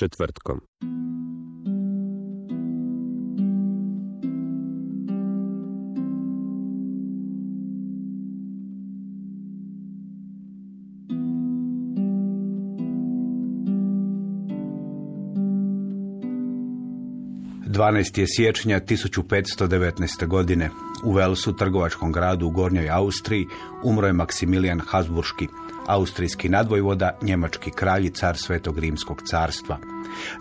četvrtkom. 12. je siječnja 1519. godine. U Velsu, trgovačkom gradu u Gornjoj Austriji, umro je Maksimilijan Habsburški, austrijski nadvojvoda, njemački kralj i car Svetog Rimskog carstva.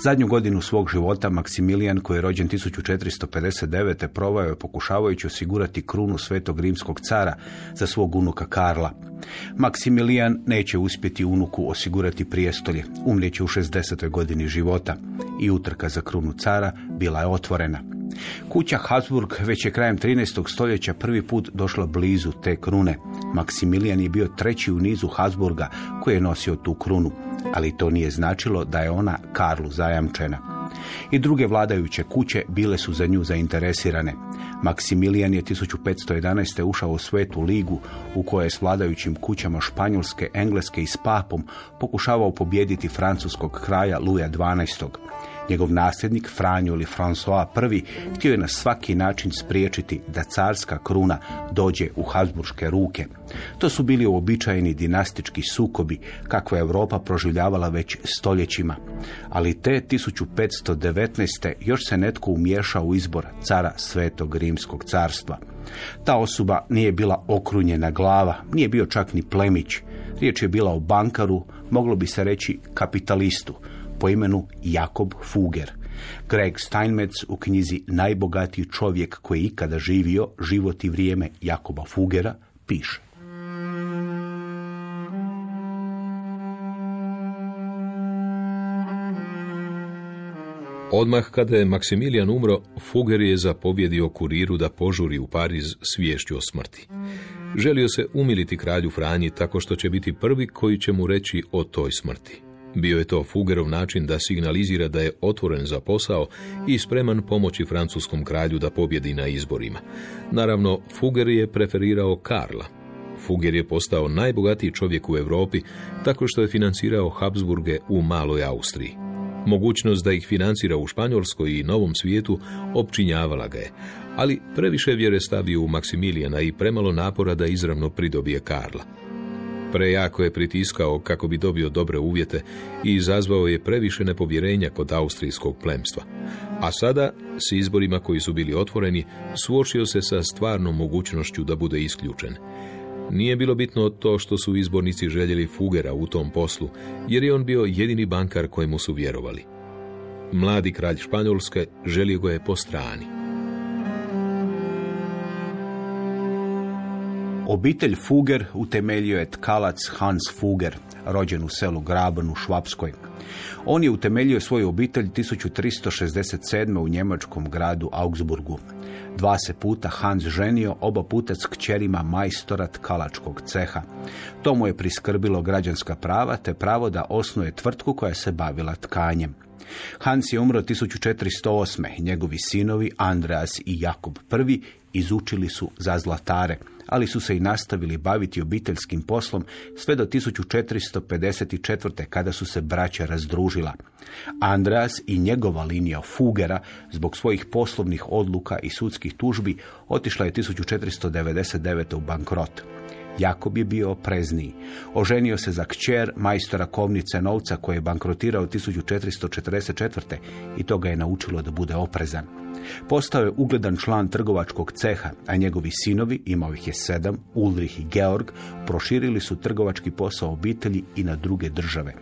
Zadnju godinu svog života Maksimilijan, koji je rođen 1459. provao je pokušavajući osigurati krunu Svetog Rimskog cara za svog unuka Karla. Maksimilijan neće uspjeti unuku osigurati prijestolje, umrijeće u 60. godini života i utrka za krunu cara bila je otvorena. Kuća Habsburg već je krajem 13. stoljeća prvi put došla blizu te krune. Maksimilijan je bio treći u nizu Habsburga koji je nosio tu krunu, ali to nije značilo da je ona Karlu zajamčena. I druge vladajuće kuće bile su za nju zainteresirane. Maksimilijan je 1511. ušao u svetu ligu u kojoj je s vladajućim kućama Španjolske, Engleske i s papom pokušavao pobijediti francuskog kraja Luja XII. Njegov nasljednik, Franjo ili François I, htio je na svaki način spriječiti da carska kruna dođe u Habsburške ruke. To su bili uobičajeni dinastički sukobi, kakva je Europa proživljavala već stoljećima. Ali te 1519. još se netko umiješao u izbor cara Svetog Rimskog carstva. Ta osoba nije bila okrunjena glava, nije bio čak ni plemić. Riječ je bila o bankaru, moglo bi se reći kapitalistu, po imenu Jakob Fuger. Greg Steinmetz u knjizi Najbogatiji čovjek koji je ikada živio, život i vrijeme Jakoba Fugera, piše. Odmah kada je Maksimilijan umro, Fugger je zapovjedio kuriru da požuri u Pariz s viješću o smrti. Želio se umiliti kralju Franji tako što će biti prvi koji će mu reći o toj smrti. Bio je to Fugerov način da signalizira da je otvoren za posao i spreman pomoći francuskom kralju da pobjedi na izborima. Naravno, Fuger je preferirao Karla. Fuger je postao najbogatiji čovjek u Europi tako što je financirao Habsburge u Maloj Austriji. Mogućnost da ih financira u Španjolskoj i Novom svijetu opčinjavala ga je, ali previše vjere stavio u Maksimilijana i premalo napora da izravno pridobije Karla. Prejako je pritiskao kako bi dobio dobre uvjete i izazvao je previše nepovjerenja kod austrijskog plemstva. A sada, s izborima koji su bili otvoreni, suočio se sa stvarnom mogućnošću da bude isključen. Nije bilo bitno to što su izbornici željeli Fugera u tom poslu, jer je on bio jedini bankar kojemu su vjerovali. Mladi kralj Španjolske želio ga je po strani. Obitelj Fuger utemeljio je tkalac Hans Fuger, rođen u selu Graben u Švapskoj. On je utemeljio svoju obitelj 1367. u njemačkom gradu Augsburgu. Dva se puta Hans ženio, oba puta s kćerima majstora tkalačkog ceha. To mu je priskrbilo građanska prava te pravo da osnuje tvrtku koja se bavila tkanjem. Hans je umro 1408. Njegovi sinovi Andreas i Jakob I izučili su za zlatare, ali su se i nastavili baviti obiteljskim poslom sve do 1454. kada su se braća razdružila. Andreas i njegova linija Fugera zbog svojih poslovnih odluka i sudskih tužbi otišla je 1499. u bankrot. Jakob je bio oprezniji. Oženio se za kćer majstora kovnice novca koji je bankrotirao 1444. i to ga je naučilo da bude oprezan. Postao je ugledan član trgovačkog ceha, a njegovi sinovi, imao ih je sedam, Ulrich i Georg, proširili su trgovački posao obitelji i na druge države.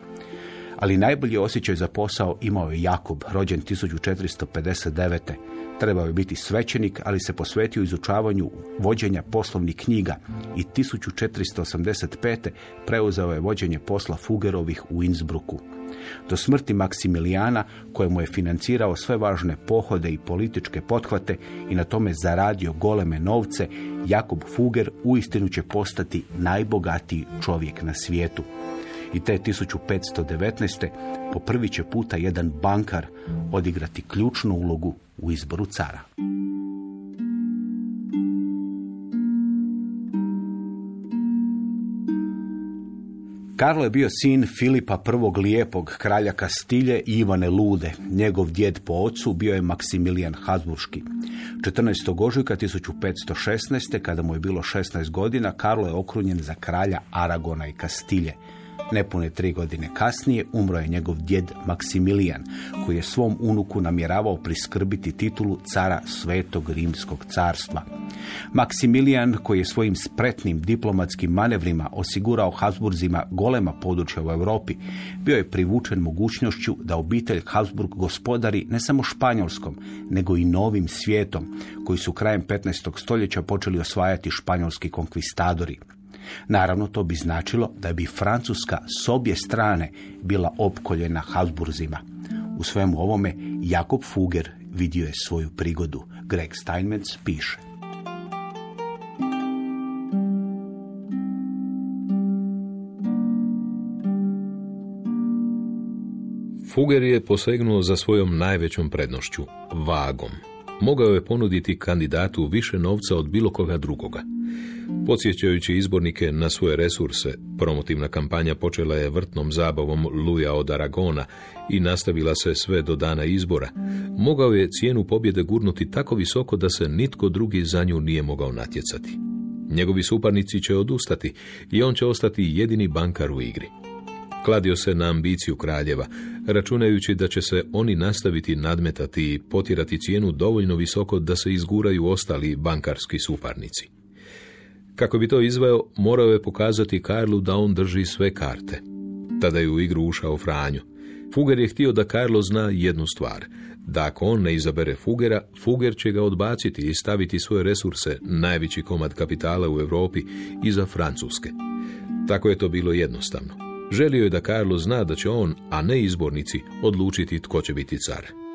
Ali najbolji osjećaj za posao imao je Jakob, rođen 1459. Trebao je biti svećenik, ali se posvetio izučavanju vođenja poslovnih knjiga i 1485. preuzeo je vođenje posla Fugerovih u Innsbrucku. Do smrti Maksimilijana, kojemu je financirao sve važne pohode i političke pothvate i na tome zaradio goleme novce, Jakob Fuger uistinu će postati najbogatiji čovjek na svijetu. I te 1519. po prvi će puta jedan bankar odigrati ključnu ulogu u izboru cara. Karlo je bio sin Filipa I. lijepog, kralja Kastilje i Ivane Lude. Njegov djed po ocu bio je Maksimilijan Habsburški. 14. ožujka 1516. kada mu je bilo 16 godina, Karlo je okrunjen za kralja Aragona i Kastilje. Nepune tri godine kasnije umro je njegov djed Maksimilijan, koji je svom unuku namjeravao priskrbiti titulu cara Svetog Rimskog carstva. Maksimilijan, koji je svojim spretnim diplomatskim manevrima osigurao Habsburzima golema područja u Europi, bio je privučen mogućnošću da obitelj Habsburg gospodari ne samo Španjolskom, nego i novim svijetom, koji su krajem 15. stoljeća počeli osvajati španjolski konkvistadori. Naravno, to bi značilo da bi Francuska s obje strane bila opkoljena Habsburzima. U svemu ovome Jakob Fugger vidio je svoju prigodu. Greg Steinmetz piše. Fugger je posegnuo za svojom najvećom prednošću, vagom. Mogao je ponuditi kandidatu više novca od bilo koga drugoga. Podsjećajući izbornike na svoje resurse, promotivna kampanja počela je vrtnom zabavom Luja od Aragona i nastavila se sve do dana izbora. Mogao je cijenu pobjede gurnuti tako visoko da se nitko drugi za nju nije mogao natjecati. Njegovi suparnici će odustati i on će ostati jedini bankar u igri. Kladio se na ambiciju kraljeva, računajući da će se oni nastaviti nadmetati i potirati cijenu dovoljno visoko da se izguraju ostali bankarski suparnici. Kako bi to izveo, morao je pokazati Karlu da on drži sve karte. Tada je u igru ušao Franju. Fuger je htio da Karlo zna jednu stvar, da ako on ne izabere Fugera, Fuger će ga odbaciti i staviti svoje resurse, najveći komad kapitala u Europi, iza Francuske. Tako je to bilo jednostavno. Želio je da Karlo zna da će on, a ne izbornici, odlučiti tko će biti car.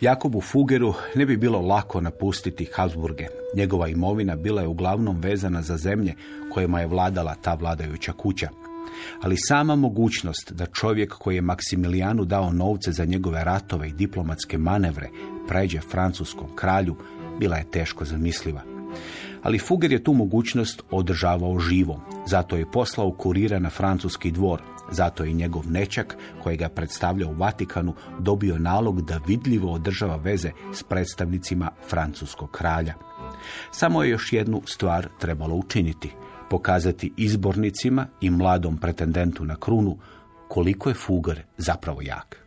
Jakobu Fugeru ne bi bilo lako napustiti Habsburge. Njegova imovina bila je uglavnom vezana za zemlje kojima je vladala ta vladajuća kuća. Ali sama mogućnost da čovjek koji je Maksimilijanu dao novce za njegove ratove i diplomatske manevre pređe francuskom kralju bila je teško zamisliva. Ali Fuger je tu mogućnost održavao živo, zato je poslao kurira na francuski dvor, zato je njegov nečak, koji ga predstavlja u Vatikanu, dobio nalog da vidljivo održava veze s predstavnicima francuskog kralja. Samo je još jednu stvar trebalo učiniti, pokazati izbornicima i mladom pretendentu na krunu koliko je Fuger zapravo jak.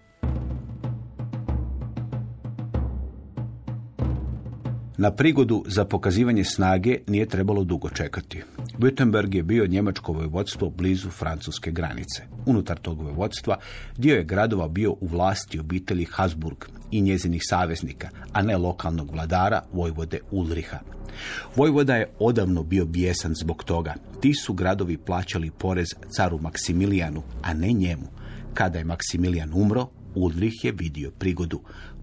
Na prigodu za pokazivanje snage nije trebalo dugo čekati. Württemberg je bio njemačko vojvodstvo blizu francuske granice. Unutar tog vojvodstva dio je gradova bio u vlasti obitelji Habsburg i njezinih saveznika, a ne lokalnog vladara Vojvode Ulriha. Vojvoda je odavno bio bijesan zbog toga. Ti su gradovi plaćali porez caru Maksimilijanu, a ne njemu. Kada je Maksimilijan umro, Ulrich je vidio prigodu.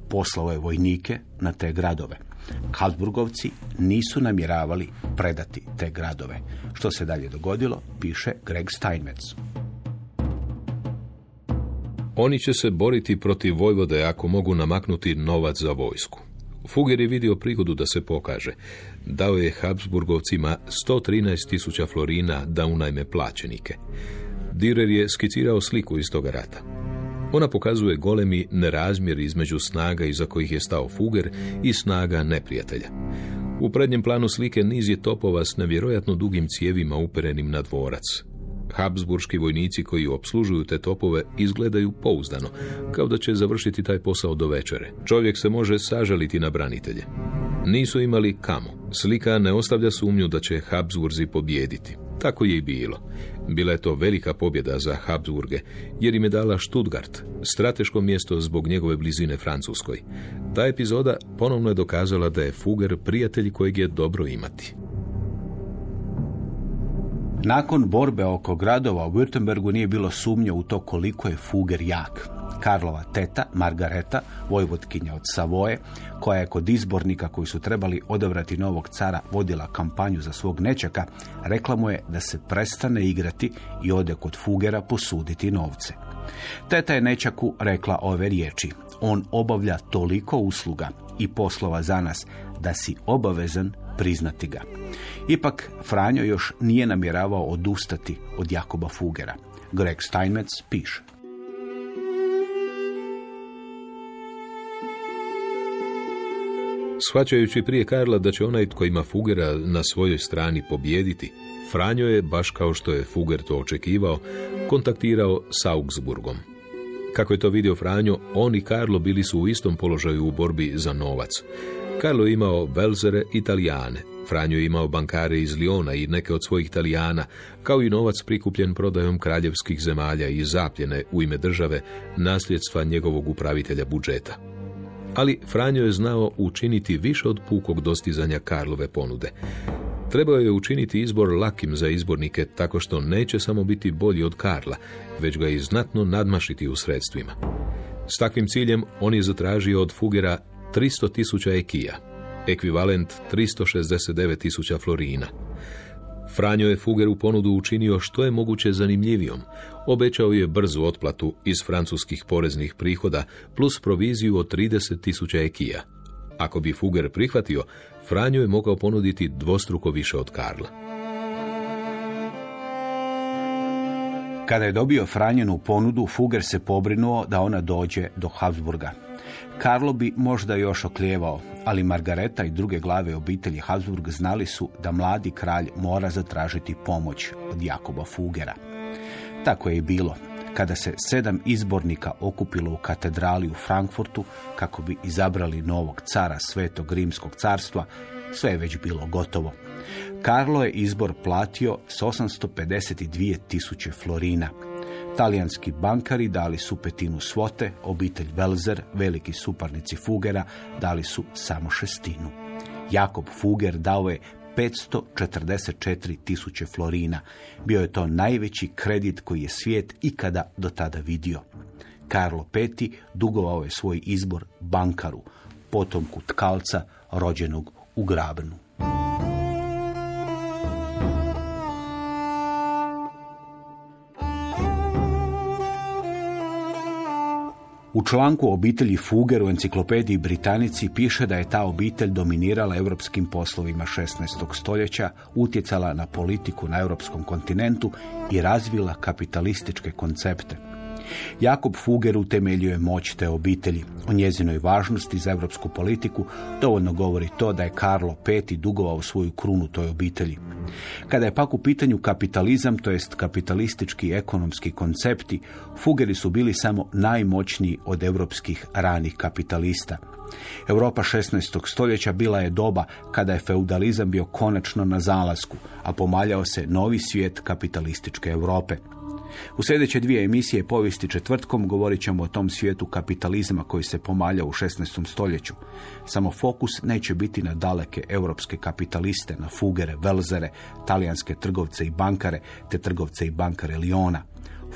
Poslao je vojnike na te gradove. Habsburgovci nisu namjeravali predati te gradove. Što se dalje dogodilo, piše Greg Steinmetz. Oni će se boriti protiv Vojvode ako mogu namaknuti novac za vojsku. Fugger je vidio prigodu da se pokaže. Dao je Habsburgovcima 113 tisuća florina da unajme plaćenike. Direr je skicirao sliku iz toga rata. Ona pokazuje golemi nerazmjer između snaga iza kojih je stao Fuger i snaga neprijatelja. U prednjem planu slike niz je topova s nevjerojatno dugim cijevima uperenim na dvorac. Habsburški vojnici koji obslužuju te topove izgledaju pouzdano, kao da će završiti taj posao do večere. Čovjek se može sažaliti na branitelje. Nisu imali kamo. Slika ne ostavlja sumnju da će Habsburzi pobijediti. Tako je i bilo. Bila je to velika pobjeda za Habsburge, jer im je dala Stuttgart, strateško mjesto zbog njegove blizine Francuskoj. Ta epizoda ponovno je dokazala da je Fugger prijatelj kojeg je dobro imati. Nakon borbe oko gradova u Württembergu nije bilo sumnje u to koliko je Fugger jak. Karlova teta, Margareta, vojvotkinja od Savoje, koja je kod izbornika koji su trebali odabrati novog cara vodila kampanju za svog nečaka, rekla mu je da se prestane igrati i ode kod Fugera posuditi novce. Teta je nečaku rekla ove riječi. On obavlja toliko usluga i poslova za nas, da si obavezan priznati ga. Ipak, Franjo još nije namjeravao odustati od Jakoba Fugera. Greg Steinmetz piše. Shvaćajući prije Karla da će onaj tko ima Fugera na svojoj strani pobijediti, Franjo je, baš kao što je Fuger to očekivao, kontaktirao s Augsburgom. Kako je to vidio Franjo, on i Karlo bili su u istom položaju u borbi za novac. Karlo je imao Velzere Italijane, Franjo je imao bankare iz Liona i neke od svojih Italijana, kao i novac prikupljen prodajom kraljevskih zemalja i zapljene u ime države nasljedstva njegovog upravitelja budžeta. Ali Franjo je znao učiniti više od pukog dostizanja Karlove ponude. Trebao je učiniti izbor lakim za izbornike tako što neće samo biti bolji od Karla, već ga i znatno nadmašiti u sredstvima. S takvim ciljem on je zatražio od Fugera 300 tisuća ekija, ekvivalent 369 tisuća florina. Franjo je Fugeru ponudu učinio što je moguće zanimljivijom. Obećao je brzu otplatu iz francuskih poreznih prihoda plus proviziju od 30 tisuća ekija. Ako bi Fuger prihvatio, Franjo je mogao ponuditi dvostruko više od Karla. Kada je dobio Franjenu ponudu, Fuger se pobrinuo da ona dođe do Habsburga. Karlo bi možda još oklijevao, ali Margareta i druge glave obitelji Habsburg znali su da mladi kralj mora zatražiti pomoć od Jakoba Fugera. Tako je i bilo. Kada se sedam izbornika okupilo u katedrali u Frankfurtu kako bi izabrali novog cara Svetog Rimskog carstva, sve je već bilo gotovo. Karlo je izbor platio s 852 tisuće florina. Talijanski bankari dali su petinu svote, obitelj Velzer, veliki suparnici Fugera, dali su samo šestinu. Jakob Fuger dao je 544 tisuće florina. Bio je to najveći kredit koji je svijet ikada do tada vidio. Karlo V. dugovao je svoj izbor bankaru, potomku tkalca rođenog u Grabnu. U članku obitelji Fuger u enciklopediji Britanici piše da je ta obitelj dominirala europskim poslovima 16. stoljeća, utjecala na politiku na europskom kontinentu i razvila kapitalističke koncepte. Jakob Fugger utemeljuje moć te obitelji. O njezinoj važnosti za europsku politiku dovoljno govori to da je Karlo V dugovao svoju krunu toj obitelji. Kada je pak u pitanju kapitalizam, to jest kapitalistički ekonomski koncepti, Fugeri su bili samo najmoćniji od europskih ranih kapitalista. Europa 16. stoljeća bila je doba kada je feudalizam bio konačno na zalasku, a pomaljao se novi svijet kapitalističke Europe. U sljedeće dvije emisije povijesti četvrtkom govorit ćemo o tom svijetu kapitalizma koji se pomalja u 16. stoljeću. Samo fokus neće biti na daleke europske kapitaliste, na fugere, velzere, talijanske trgovce i bankare, te trgovce i bankare Liona.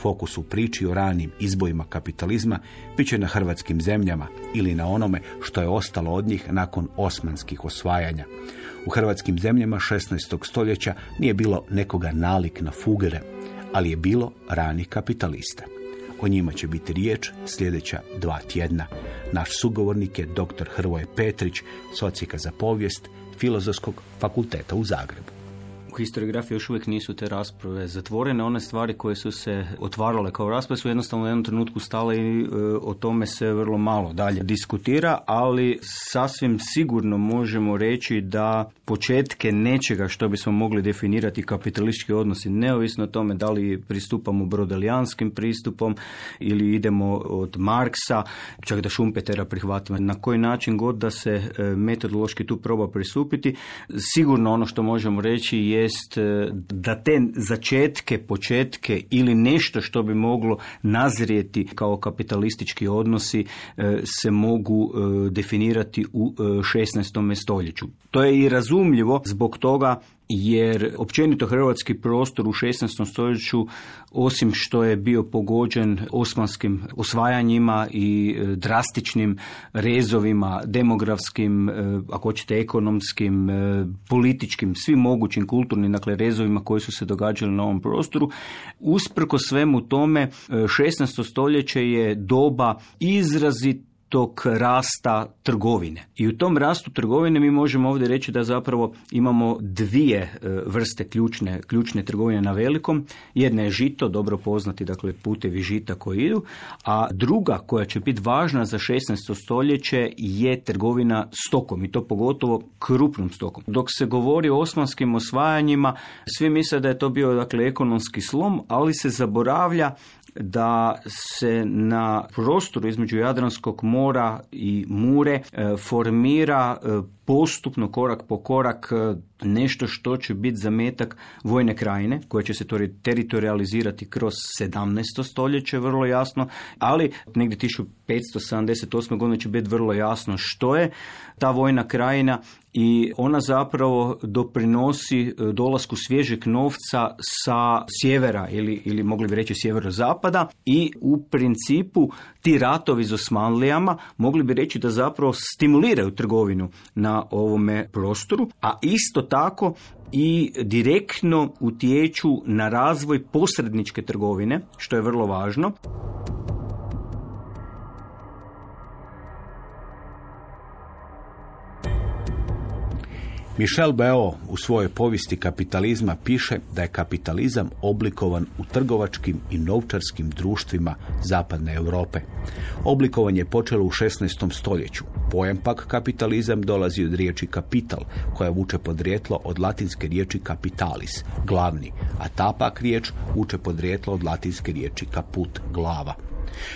Fokus u priči o ranim izbojima kapitalizma bit će na hrvatskim zemljama ili na onome što je ostalo od njih nakon osmanskih osvajanja. U hrvatskim zemljama 16. stoljeća nije bilo nekoga nalik na fugere, ali je bilo ranih kapitalista. O njima će biti riječ sljedeća dva tjedna. Naš sugovornik je dr. Hrvoje Petrić, socijaka za povijest Filozofskog fakulteta u Zagrebu u historiografiji još uvijek nisu te rasprave zatvorene. One stvari koje su se otvarale kao rasprave su jednostavno u jednom trenutku stale i e, o tome se vrlo malo dalje diskutira, ali sasvim sigurno možemo reći da početke nečega što bismo mogli definirati kapitalistički odnosi, neovisno o tome da li pristupamo brodelijanskim pristupom ili idemo od Marksa, čak da Šumpetera prihvatimo, na koji način god da se e, metodološki tu proba pristupiti, sigurno ono što možemo reći je jest e, da te začetke, početke ili nešto što bi moglo nazrijeti kao kapitalistički odnosi e, se mogu e, definirati u 16. stoljeću. To je i razumljivo zbog toga jer općenito hrvatski prostor u 16. stoljeću osim što je bio pogođen osmanskim osvajanjima i e, drastičnim rezovima demografskim, e, ako hoćete ekonomskim, e, političkim, svim mogućim kulturnim dakle rezovima koji su se događali na ovom prostoru, usprko svemu tome 16. stoljeće je doba izrazit tog rasta trgovine. I u tom rastu trgovine mi možemo ovdje reći da zapravo imamo dvije e, vrste ključne, ključne trgovine na velikom. Jedna je žito, dobro poznati, dakle putevi žita koji idu, a druga koja će biti važna za 16. stoljeće je trgovina stokom i to pogotovo krupnom stokom. Dok se govori o osmanskim osvajanjima, svi misle da je to bio dakle ekonomski slom, ali se zaboravlja da se na prostoru između Jadranskog mora i Mure e, formira e, postupno korak po korak e, nešto što će biti zametak vojne krajine koje će se teritorializirati kroz 17. stoljeće vrlo jasno, ali negdje 1578. godine će biti vrlo jasno što je ta vojna krajina i ona zapravo doprinosi e, dolasku svježeg novca sa sjevera ili, ili mogli bi reći sjeverozapada i u principu ti ratovi s Osmanlijama mogli bi reći da zapravo stimuliraju trgovinu na ovome prostoru, a isto tako i direktno utječu na razvoj posredničke trgovine, što je vrlo važno. Michel Beo u svojoj povijesti kapitalizma piše da je kapitalizam oblikovan u trgovačkim i novčarskim društvima zapadne Europe. Oblikovanje je počelo u 16. stoljeću. Pojam pak kapitalizam dolazi od riječi kapital, koja vuče podrijetlo od latinske riječi capitalis, glavni, a ta pak riječ vuče podrijetlo od latinske riječi kaput, glava.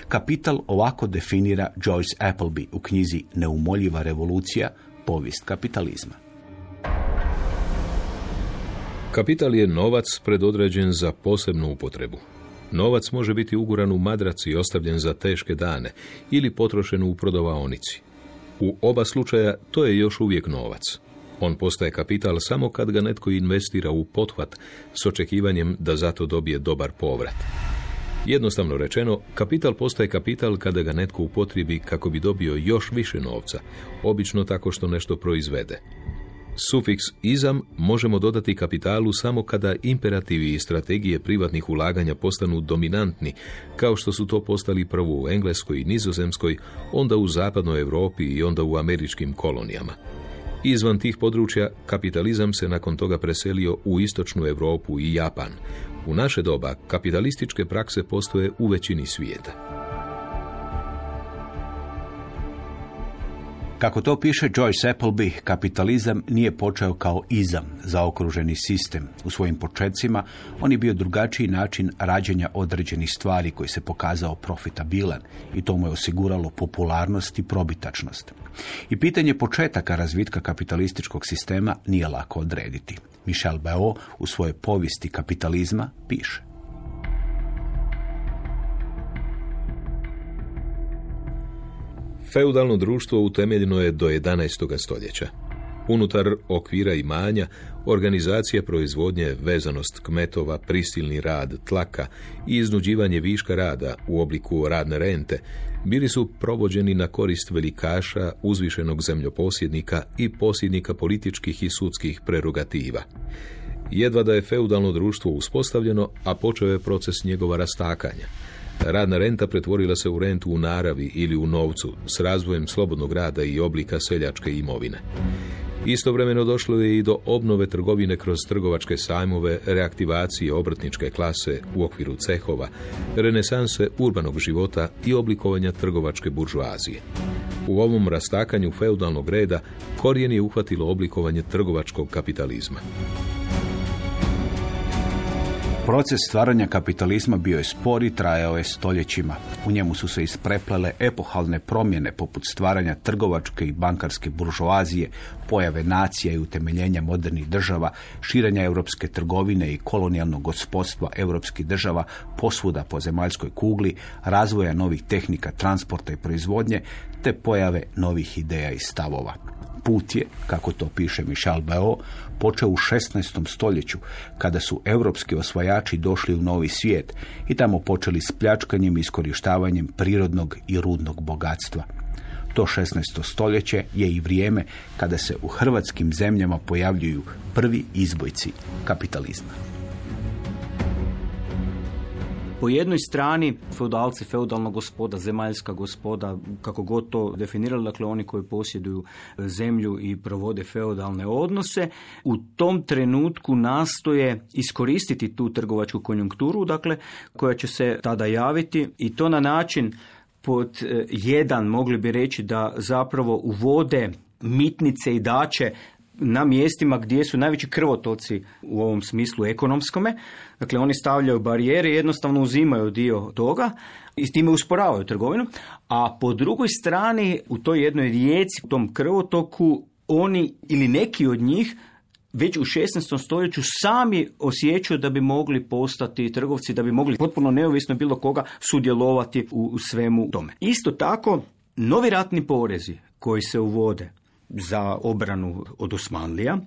Kapital ovako definira Joyce Appleby u knjizi Neumoljiva revolucija, povijest kapitalizma. Kapital je novac predodređen za posebnu upotrebu. Novac može biti uguran u madraci i ostavljen za teške dane ili potrošen u prodavaonici. U oba slučaja to je još uvijek novac. On postaje kapital samo kad ga netko investira u pothvat s očekivanjem da zato dobije dobar povrat. Jednostavno rečeno, kapital postaje kapital kada ga netko upotrijebi kako bi dobio još više novca, obično tako što nešto proizvede. Sufiks izam možemo dodati kapitalu samo kada imperativi i strategije privatnih ulaganja postanu dominantni, kao što su to postali prvo u Engleskoj i Nizozemskoj, onda u zapadnoj Europi i onda u američkim kolonijama. Izvan tih područja kapitalizam se nakon toga preselio u istočnu Europu i Japan. U naše doba kapitalističke prakse postoje u većini svijeta. Kako to piše Joyce Appleby, kapitalizam nije počeo kao izam za okruženi sistem. U svojim početcima on je bio drugačiji način rađenja određenih stvari koji se pokazao profitabilan i to mu je osiguralo popularnost i probitačnost. I pitanje početaka razvitka kapitalističkog sistema nije lako odrediti. Michel Beot u svojoj povijesti kapitalizma piše. Feudalno društvo utemeljeno je do 11. stoljeća. Unutar okvira imanja, organizacija proizvodnje, vezanost kmetova, prisilni rad, tlaka i iznuđivanje viška rada u obliku radne rente bili su provođeni na korist velikaša, uzvišenog zemljoposjednika i posjednika političkih i sudskih prerogativa. Jedva da je feudalno društvo uspostavljeno, a počeo je proces njegova rastakanja. Radna renta pretvorila se u rentu u naravi ili u novcu s razvojem slobodnog rada i oblika seljačke imovine. Istovremeno došlo je i do obnove trgovine kroz trgovačke sajmove, reaktivacije obrtničke klase u okviru cehova, renesanse urbanog života i oblikovanja trgovačke buržuazije. U ovom rastakanju feudalnog reda korijen je uhvatilo oblikovanje trgovačkog kapitalizma. Proces stvaranja kapitalizma bio je spor i trajao je stoljećima. U njemu su se ispreplele epohalne promjene poput stvaranja trgovačke i bankarske buržoazije, pojave nacija i utemeljenja modernih država, širenja europske trgovine i kolonijalnog gospodstva europskih država posvuda po zemaljskoj kugli, razvoja novih tehnika transporta i proizvodnje, te pojave novih ideja i stavova. Put je, kako to piše Michel Beot, počeo u 16. stoljeću, kada su europski osvajači došli u novi svijet i tamo počeli s pljačkanjem i iskorištavanjem prirodnog i rudnog bogatstva. To 16. stoljeće je i vrijeme kada se u hrvatskim zemljama pojavljuju prvi izbojci kapitalizma. Po jednoj strani feudalci, feudalna gospoda, zemaljska gospoda, kako god to definirali, dakle oni koji posjeduju zemlju i provode feudalne odnose, u tom trenutku nastoje iskoristiti tu trgovačku konjunkturu, dakle koja će se tada javiti i to na način pod e, jedan mogli bi reći da zapravo uvode mitnice i dače na mjestima gdje su najveći krvotoci u ovom smislu ekonomskome. Dakle, oni stavljaju barijere i jednostavno uzimaju dio toga i s time usporavaju trgovinu. A po drugoj strani, u toj jednoj rijeci, u tom krvotoku, oni ili neki od njih već u 16. stoljeću sami osjećaju da bi mogli postati trgovci, da bi mogli potpuno neovisno bilo koga sudjelovati u svemu tome. Isto tako, novi ratni porezi koji se uvode za obranu od Osmanlija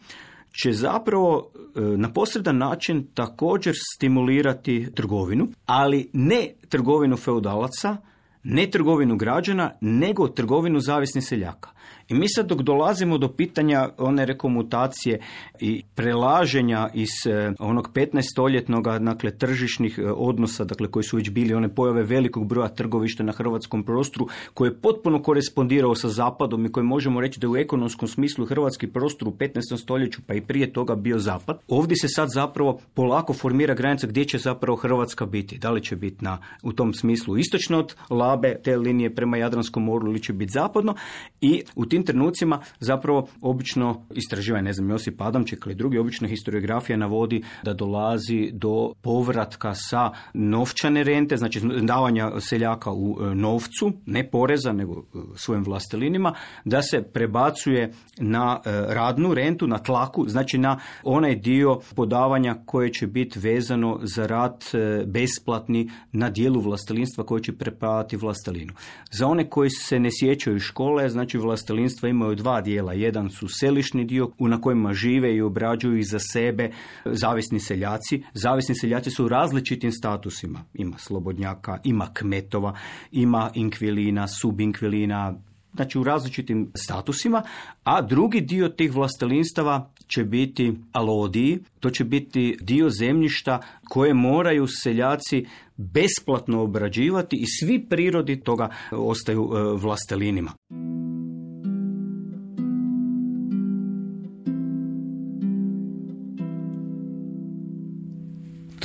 će zapravo e, na posredan način također stimulirati trgovinu, ali ne trgovinu feudalaca, ne trgovinu građana, nego trgovinu zavisnih seljaka. I mi sad dok dolazimo do pitanja one rekomutacije i prelaženja iz e, onog 15-stoljetnog dakle, tržišnih e, odnosa, dakle, koji su već bili one pojave velikog broja trgovišta na hrvatskom prostoru, koji je potpuno korespondirao sa zapadom i koji možemo reći da je u ekonomskom smislu hrvatski prostor u 15. stoljeću pa i prije toga bio zapad. Ovdje se sad zapravo polako formira granica gdje će zapravo Hrvatska biti. Da li će biti na, u tom smislu istočno od Labe, te linije prema Jadranskom moru ili će biti zapadno i u tim trenucima zapravo obično istraživanje, ne znam, Josip Adamček ili drugi, obično historiografija navodi da dolazi do povratka sa novčane rente, znači davanja seljaka u e, novcu, ne poreza, nego e, svojim vlastelinima, da se prebacuje na e, radnu rentu, na tlaku, znači na onaj dio podavanja koje će biti vezano za rad besplatni na dijelu vlastelinstva koje će prepadati vlastelinu. Za one koji se ne sjećaju škole, znači vlastelinstvo imaju dva dijela. Jedan su selišni dio na kojima žive i obrađuju za sebe zavisni seljaci. Zavisni seljaci su u različitim statusima. Ima slobodnjaka, ima kmetova, ima inkvilina, subinkvilina, znači u različitim statusima, a drugi dio tih vlastelinstava će biti alodiji, to će biti dio zemljišta koje moraju seljaci besplatno obrađivati i svi prirodi toga ostaju e, vlastelinima.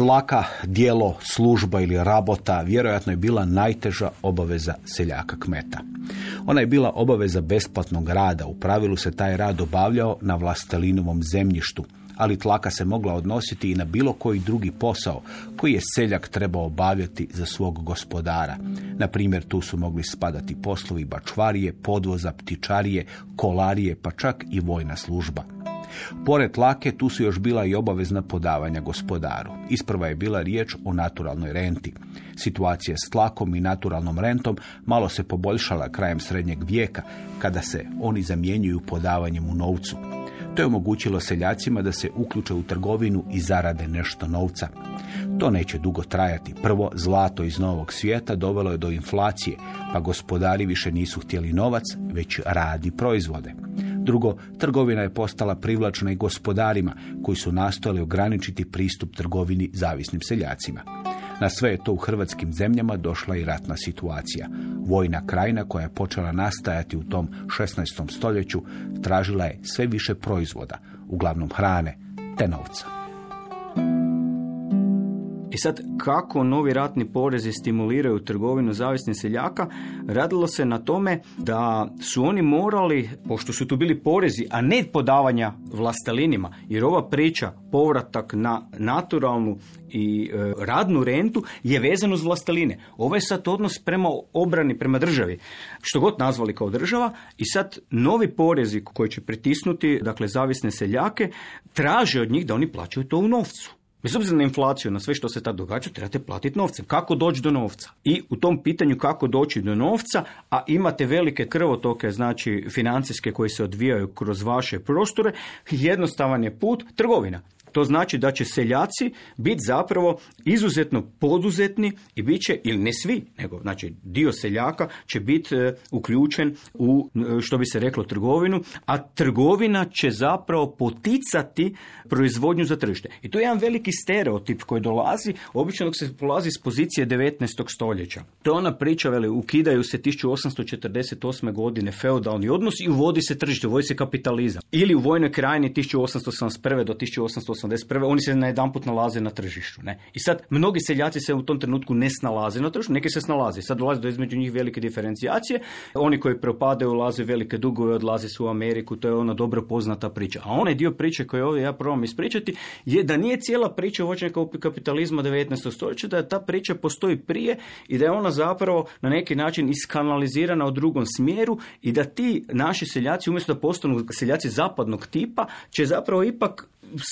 Tlaka, dijelo, služba ili rabota vjerojatno je bila najteža obaveza seljaka kmeta. Ona je bila obaveza besplatnog rada, u pravilu se taj rad obavljao na vlastelinovom zemljištu, ali tlaka se mogla odnositi i na bilo koji drugi posao koji je seljak trebao obavljati za svog gospodara. Na primjer, tu su mogli spadati poslovi bačvarije, podvoza, ptičarije, kolarije, pa čak i vojna služba. Pored lake tu su još bila i obavezna podavanja gospodaru. Isprva je bila riječ o naturalnoj renti. Situacija s tlakom i naturalnom rentom malo se poboljšala krajem srednjeg vijeka, kada se oni zamjenjuju podavanjem u novcu. To je omogućilo seljacima da se uključe u trgovinu i zarade nešto novca. To neće dugo trajati. Prvo, zlato iz novog svijeta dovelo je do inflacije, pa gospodari više nisu htjeli novac, već radi proizvode. Drugo, trgovina je postala privlačna i gospodarima koji su nastojali ograničiti pristup trgovini zavisnim seljacima. Na sve je to u hrvatskim zemljama došla i ratna situacija. Vojna krajina koja je počela nastajati u tom 16. stoljeću tražila je sve više proizvoda, uglavnom hrane te novca. I sad kako novi ratni porezi stimuliraju trgovinu zavisnih seljaka, radilo se na tome da su oni morali, pošto su tu bili porezi, a ne podavanja vlastelinima, jer ova priča, povratak na naturalnu i e, radnu rentu je vezano uz vlasteline. Ovo je sad odnos prema obrani, prema državi, što god nazvali kao država i sad novi porezi koji će pritisnuti, dakle zavisne seljake, traže od njih da oni plaćaju to u novcu. Bez obzira na inflaciju, na sve što se tad događa, trebate platiti novcem. Kako doći do novca? I u tom pitanju kako doći do novca, a imate velike krvotoke, znači financijske koje se odvijaju kroz vaše prostore, jednostavan je put trgovina. To znači da će seljaci biti zapravo izuzetno poduzetni i bit će, ili ne svi, nego znači dio seljaka će biti e, uključen u, e, što bi se reklo, trgovinu, a trgovina će zapravo poticati proizvodnju za tržište. I to je jedan veliki stereotip koji dolazi, obično dok se polazi s pozicije 19. stoljeća. To je ona priča, veli, ukidaju se 1848. godine feudalni odnos i uvodi se tržište, uvodi se kapitalizam. Ili u vojnoj krajini 1881. do 1881. oni se na nalaze na tržištu. Ne? I sad, mnogi seljaci se u tom trenutku ne snalaze na tržištu, neki se snalaze. Sad dolazi do između njih velike diferencijacije. Oni koji propadaju, ulaze velike dugove, odlaze su u Ameriku, to je ona dobro poznata priča. A onaj dio priče koji ovdje ja probam ispričati je da nije cijela priča uvođenja kapitalizma 19. stoljeća, da ta priča postoji prije i da je ona zapravo na neki način iskanalizirana u drugom smjeru i da ti naši seljaci umjesto da postanu seljaci zapadnog tipa će zapravo ipak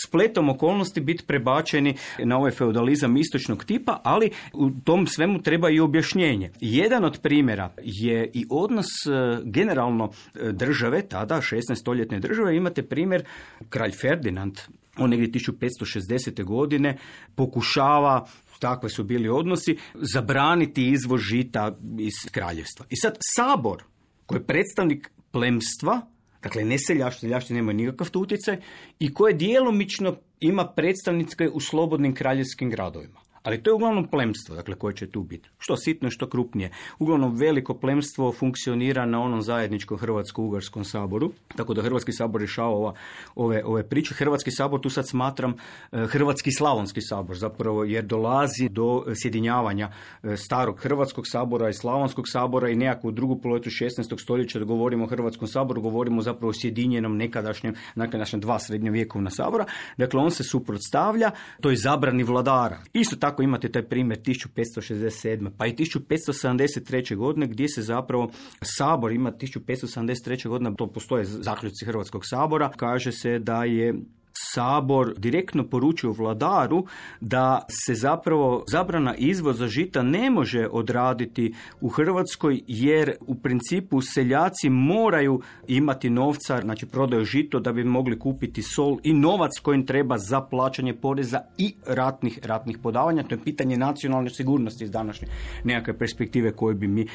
spletom okolnosti biti prebačeni na ovaj feudalizam istočnog tipa, ali u tom svemu treba i objašnjenje. Jedan od primjera je i odnos e, generalno e, države, tada 16. stoljetne države, imate primjer kralj Ferdinand, on negdje 1560. godine pokušava takve su bili odnosi, zabraniti izvoz žita iz kraljevstva. I sad Sabor, koji je predstavnik plemstva, dakle ne seljaštvo, seljaštvo nemaju nikakav utjecaj, i koje djelomično ima predstavnice u slobodnim kraljevskim gradovima. Ali to je uglavnom plemstvo, dakle, koje će tu biti. Što sitno, što krupnije. Uglavnom, veliko plemstvo funkcionira na onom zajedničkom Hrvatsko-Ugarskom saboru, tako da Hrvatski sabor rješava ove, ove priče. Hrvatski sabor, tu sad smatram e, Hrvatski slavonski sabor, zapravo, jer dolazi do sjedinjavanja e, starog Hrvatskog sabora i Slavonskog sabora i nekakvu drugu polovicu 16. stoljeća da govorimo o Hrvatskom saboru, govorimo zapravo o sjedinjenom nekadašnjem, nekadašnjem dva srednjovjekovna sabora. Dakle, on se suprotstavlja toj zabrani vladara. Isto tako tako imate taj primjer 1567. pa i 1573. godine gdje se zapravo sabor ima 1573. godine, to postoje zaključci Hrvatskog sabora, kaže se da je Sabor direktno poručio vladaru da se zapravo zabrana izvoza žita ne može odraditi u Hrvatskoj jer u principu seljaci moraju imati novca, znači prodaju žito da bi mogli kupiti sol i novac kojim treba za plaćanje poreza i ratnih ratnih podavanja. To je pitanje nacionalne sigurnosti iz današnje nekakve perspektive koje bi mi e,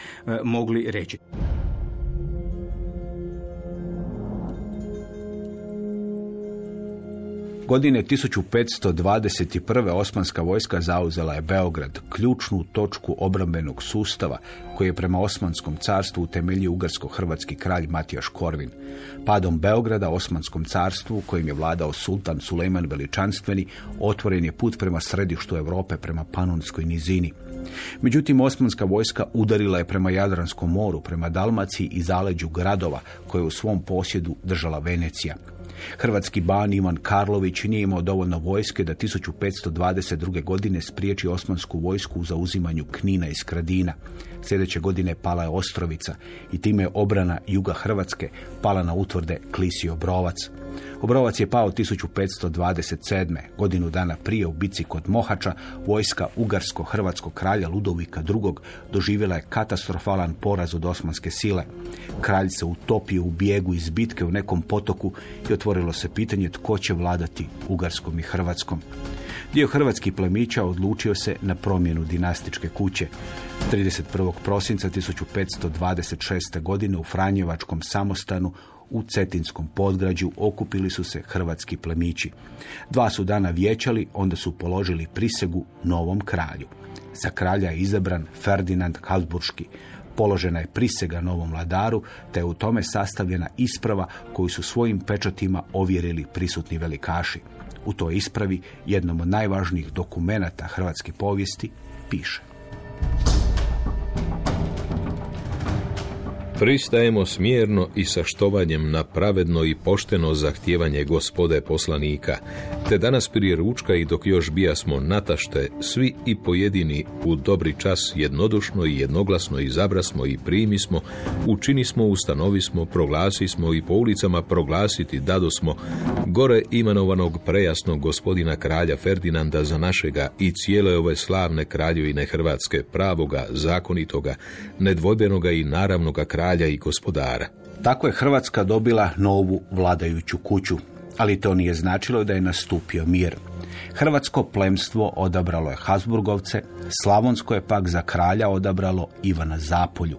mogli reći. Godine 1521. Osmanska vojska zauzela je Beograd, ključnu točku obrambenog sustava koji je prema Osmanskom carstvu utemeljio ugarsko-hrvatski kralj Matijaš Korvin. Padom Beograda Osmanskom carstvu, kojim je vladao sultan Sulejman Veličanstveni, otvoren je put prema središtu Europe, prema Panonskoj nizini. Međutim, osmanska vojska udarila je prema Jadranskom moru, prema Dalmaciji i zaleđu gradova koje je u svom posjedu držala Venecija. Hrvatski ban Ivan Karlović nije imao dovoljno vojske da 1522. godine spriječi osmansku vojsku u zauzimanju Knina i Skradina. Sljedeće godine pala je Ostrovica i time je obrana juga Hrvatske pala na utvrde Klisio Brovac. Obrovac je pao 1527. godinu dana prije u bici kod Mohača, vojska ugarsko-hrvatskog kralja Ludovika II. doživjela je katastrofalan poraz od osmanske sile. Kralj se utopio u bijegu iz bitke u nekom potoku i otvorilo se pitanje tko će vladati Ugarskom i Hrvatskom. Dio hrvatskih plemića odlučio se na promjenu dinastičke kuće. 31. prosinca 1526. godine u Franjevačkom samostanu u Cetinskom podgrađu okupili su se hrvatski plemići. Dva su dana vječali, onda su položili prisegu novom kralju. Za kralja je izabran Ferdinand Habsburški. Položena je prisega novom vladaru, te je u tome sastavljena isprava koju su svojim pečatima ovjerili prisutni velikaši. U toj ispravi, jednom od najvažnijih dokumenata hrvatske povijesti, piše. Pristajemo smjerno i sa štovanjem na pravedno i pošteno zahtijevanje gospode poslanika, te danas prije ručka i dok još bijasmo natašte, svi i pojedini u dobri čas jednodušno i jednoglasno izabrasmo i primismo, učinismo, ustanovismo, proglasismo i po ulicama proglasiti dadosmo gore imenovanog prejasnog gospodina kralja Ferdinanda za našega i cijele ove slavne kraljevine Hrvatske pravoga, zakonitoga, nedvojbenoga i naravnoga kralja kralja i gospodara. Tako je Hrvatska dobila novu vladajuću kuću. ali to nije značilo da je nastupio mir. Hrvatsko plemstvo odabralo je Habsburgovce, Slavonsko je pak za kralja odabralo Ivana Zapolju.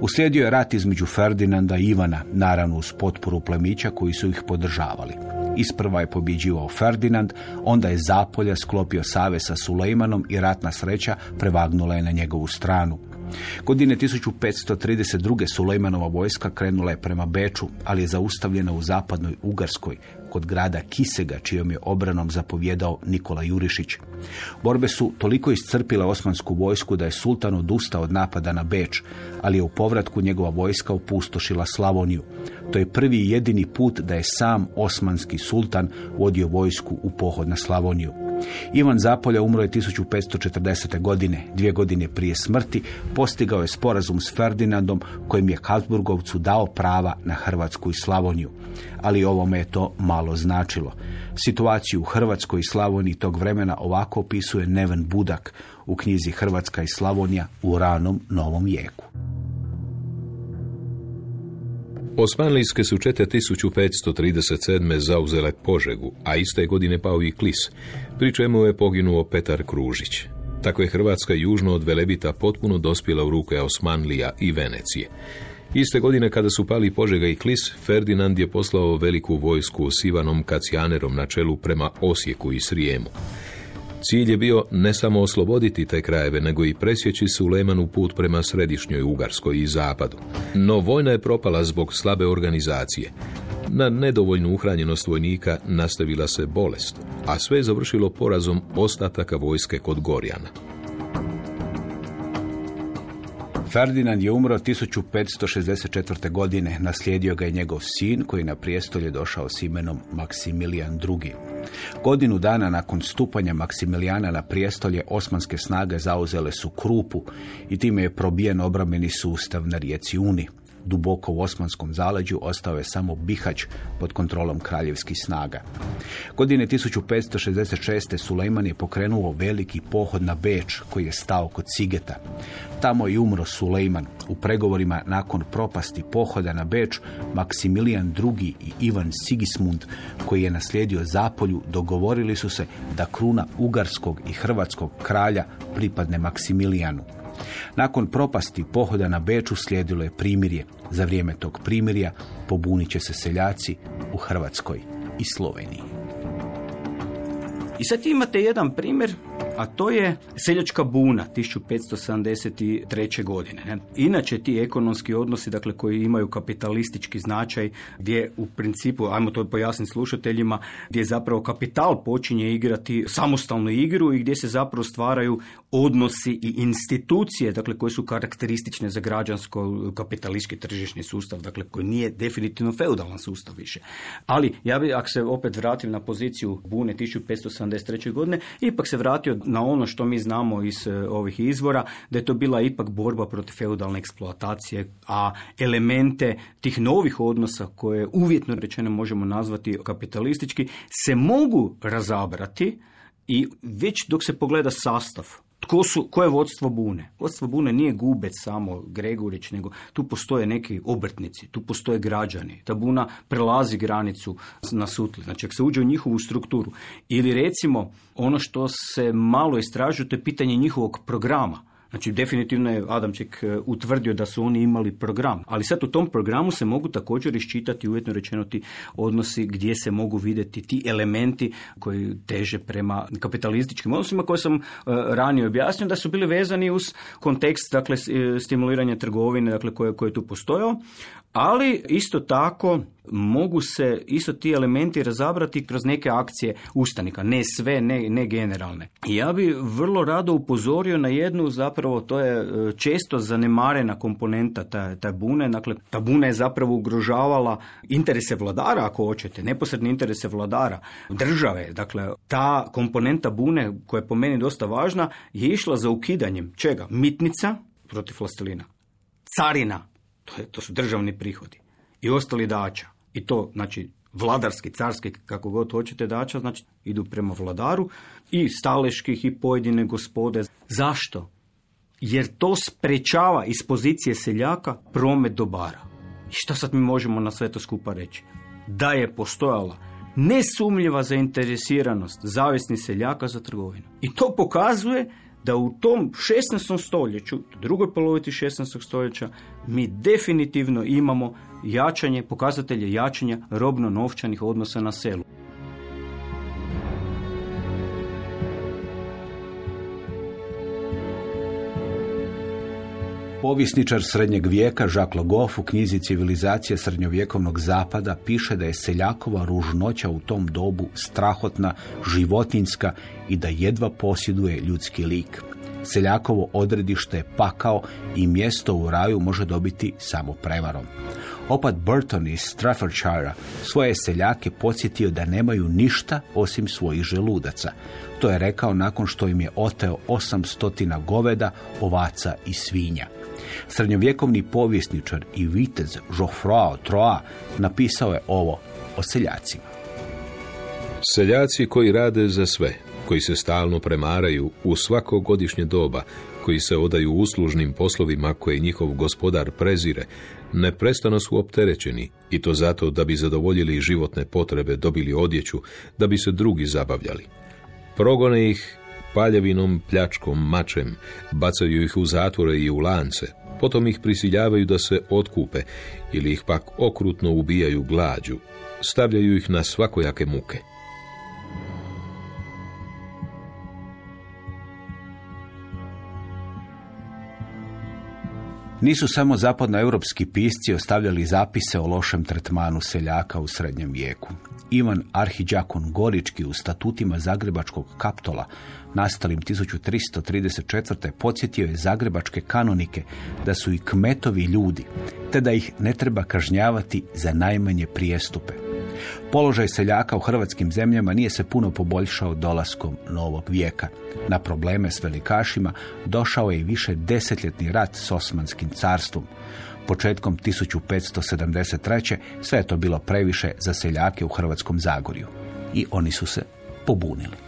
Uslijedio je rat između Ferdinanda i Ivana, naravno uz potporu plemića koji su ih podržavali. Isprva je pobjeđivao Ferdinand, onda je Zapolja sklopio savez sa Sulejmanom i ratna sreća prevagnula je na njegovu stranu. Godine 1532. Sulejmanova vojska krenula je prema Beču, ali je zaustavljena u zapadnoj Ugarskoj, kod grada Kisega, čijom je obranom zapovjedao Nikola Jurišić. Borbe su toliko iscrpile osmansku vojsku da je sultan odustao od napada na Beč, ali je u povratku njegova vojska upustošila Slavoniju. To je prvi i jedini put da je sam osmanski sultan vodio vojsku u pohod na Slavoniju. Ivan Zapolja umro je 1540. godine, dvije godine prije smrti, postigao je sporazum s Ferdinandom kojim je Habsburgovcu dao prava na Hrvatsku i Slavoniju. Ali ovome je to malo značilo. Situaciju u Hrvatskoj i Slavoniji tog vremena ovako opisuje Neven Budak u knjizi Hrvatska i Slavonija u ranom novom vijeku. Osmanlijske su čete 1537. zauzele Požegu, a iste godine pao i Klis, pri čemu je poginuo Petar Kružić. Tako je Hrvatska južno od Velebita potpuno dospjela u ruke Osmanlija i Venecije. Iste godine kada su pali Požega i Klis, Ferdinand je poslao veliku vojsku s Ivanom Kacijanerom na čelu prema Osijeku i Srijemu. Cilj je bio ne samo osloboditi te krajeve, nego i presjeći Sulemanu put prema središnjoj Ugarskoj i zapadu. No vojna je propala zbog slabe organizacije. Na nedovoljnu uhranjenost vojnika nastavila se bolest, a sve je završilo porazom ostataka vojske kod Gorjana. Ferdinand je umro 1564. godine, naslijedio ga je njegov sin koji na prijestolje došao s imenom Maksimilijan II. Godinu dana nakon stupanja Maksimilijana na prijestolje, osmanske snage zauzele su Krupu i time je probijen obrambeni sustav na rijeci Uni duboko u Osmanskom zaleđu ostao je samo Bihać pod kontrolom kraljevskih snaga. Godine 1566. Sulejman je pokrenuo veliki pohod na Beč koji je stao kod Sigeta. Tamo je umro Sulejman. U pregovorima nakon propasti pohoda na Beč, Maksimilijan II. i Ivan Sigismund, koji je naslijedio Zapolju, dogovorili su se da kruna Ugarskog i Hrvatskog kralja pripadne Maksimilijanu. Nakon propasti pohoda na Beču slijedilo je primirje. Za vrijeme tog primirja pobunit će se seljaci u Hrvatskoj i Sloveniji. I sad imate jedan primjer a to je seljačka buna 1573. godine. Ne? Inače ti ekonomski odnosi dakle, koji imaju kapitalistički značaj gdje u principu, ajmo to pojasniti slušateljima, gdje zapravo kapital počinje igrati samostalnu igru i gdje se zapravo stvaraju odnosi i institucije dakle, koje su karakteristične za građansko kapitalistički tržišni sustav, dakle koji nije definitivno feudalan sustav više. Ali ja bi, ako se opet vratim na poziciju bune 1573. godine, ipak se vratio na ono što mi znamo iz e, ovih izvora, da je to bila ipak borba protiv feudalne eksploatacije, a elemente tih novih odnosa koje uvjetno rečeno možemo nazvati kapitalistički se mogu razabrati i već dok se pogleda sastav tko, su, ko je vodstvo Bune? Vodstvo Bune nije gubec samo Gregurić, nego tu postoje neki obrtnici, tu postoje građani. Ta Buna prelazi granicu na sutli, znači ako se uđe u njihovu strukturu. Ili recimo ono što se malo istražuje, to je pitanje njihovog programa. Znači, definitivno je Adamček e, utvrdio da su oni imali program, ali sad u tom programu se mogu također iščitati uvjetno rečeno ti odnosi gdje se mogu vidjeti ti elementi koji teže prema kapitalističkim odnosima koje sam e, ranije objasnio da su bili vezani uz kontekst dakle e, stimuliranja trgovine dakle koje, koje je tu postojao ali isto tako mogu se isto ti elementi razabrati kroz neke akcije ustanika, ne sve, ne, ne generalne. Ja bi vrlo rado upozorio na jednu, zapravo to je e, često zanemarena komponenta ta, bune, dakle ta buna je zapravo ugrožavala interese vladara, ako hoćete, neposredne interese vladara, države, dakle ta komponenta bune koja je po meni dosta važna je išla za ukidanjem čega? Mitnica protiv vlastelina, carina to, je, to su državni prihodi. I ostali dača. I to, znači, vladarski, carski, kako god hoćete dača, znači idu prema vladaru i staleških i pojedine gospode. Zašto? Jer to sprečava iz pozicije seljaka promet dobara. I što sad mi možemo na sve to skupa reći? Da je postojala nesumljiva zainteresiranost zavisnih seljaka za trgovinu. I to pokazuje da u tom 16. stoljeću, drugoj polovici 16. stoljeća, mi definitivno imamo jačanje, pokazatelje jačanja robno-novčanih odnosa na selu. Povisničar srednjeg vijeka Jacques Le Goff u knjizi Civilizacije srednjovjekovnog zapada piše da je seljakova ružnoća u tom dobu strahotna, životinska i da jedva posjeduje ljudski lik. Seljakovo odredište je pakao i mjesto u raju može dobiti samo prevarom. Opat Burton iz Staffordshire svoje seljake podsjetio da nemaju ništa osim svojih želudaca. To je rekao nakon što im je oteo 800 goveda, ovaca i svinja. Srednjovjekovni povjesničar i vitez Geoffroy Troa napisao je ovo o seljacima. Seljaci koji rade za sve, koji se stalno premaraju u svako godišnje doba, koji se odaju uslužnim poslovima koje njihov gospodar prezire, neprestano su opterećeni i to zato da bi zadovoljili životne potrebe, dobili odjeću, da bi se drugi zabavljali. Progone ih paljevinom, pljačkom, mačem, bacaju ih u zatvore i u lance, potom ih prisiljavaju da se otkupe ili ih pak okrutno ubijaju glađu, stavljaju ih na svakojake muke. Nisu samo zapadnoeuropski pisci ostavljali zapise o lošem tretmanu seljaka u srednjem vijeku. Ivan Arhiđakon Gorički u statutima Zagrebačkog kaptola nastalim 1334. podsjetio je zagrebačke kanonike da su i kmetovi ljudi, te da ih ne treba kažnjavati za najmanje prijestupe. Položaj seljaka u hrvatskim zemljama nije se puno poboljšao dolaskom novog vijeka. Na probleme s velikašima došao je i više desetljetni rat s Osmanskim carstvom. Početkom 1573. sve je to bilo previše za seljake u Hrvatskom Zagorju. I oni su se pobunili.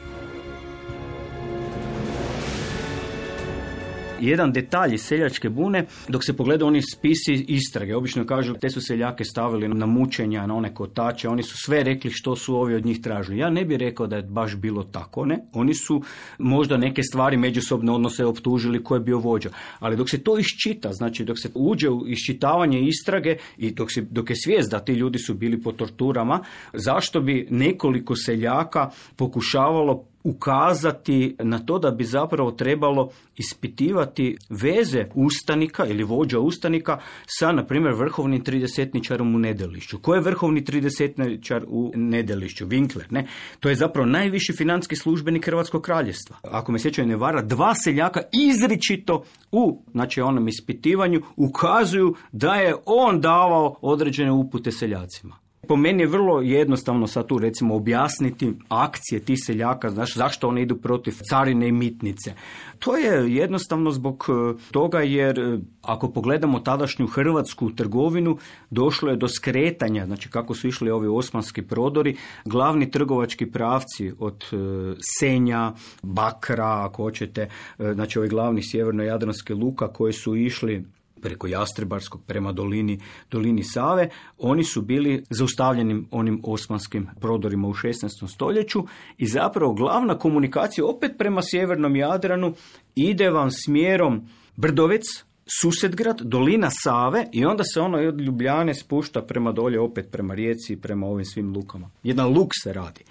Jedan detalj iz seljačke bune, dok se pogleda oni spisi istrage, obično kažu te su seljake stavili na mučenja, na one kotače, oni su sve rekli što su ovi od njih tražili. Ja ne bih rekao da je baš bilo tako, ne. Oni su možda neke stvari međusobno odnose optužili ko je bio vođa. Ali dok se to iščita, znači dok se uđe u iščitavanje istrage i dok, se, dok je svijest da ti ljudi su bili po torturama, zašto bi nekoliko seljaka pokušavalo ukazati na to da bi zapravo trebalo ispitivati veze ustanika ili vođa ustanika sa, na primjer, vrhovnim tridesetničarom u Nedelišću. Ko je vrhovni tridesetničar u Nedelišću? Winkler, ne? To je zapravo najviši financijski službenik Hrvatskog kraljevstva. Ako me sjećaju ne vara, dva seljaka izričito u znači, onom ispitivanju ukazuju da je on davao određene upute seljacima po meni je vrlo jednostavno sad tu recimo objasniti akcije tih seljaka, znaš, zašto one idu protiv carine i mitnice. To je jednostavno zbog e, toga jer e, ako pogledamo tadašnju hrvatsku trgovinu, došlo je do skretanja, znači kako su išli ovi osmanski prodori, glavni trgovački pravci od e, Senja, Bakra, ako hoćete, znači ovi glavni sjeverno-jadranske luka koji su išli preko Jastrebarskog prema dolini, dolini Save, oni su bili zaustavljenim onim osmanskim prodorima u 16. stoljeću i zapravo glavna komunikacija opet prema sjevernom Jadranu ide vam smjerom Brdovec, Susedgrad, dolina Save i onda se ono od Ljubljane spušta prema dolje opet prema rijeci i prema ovim svim lukama. Jedan luk se radi.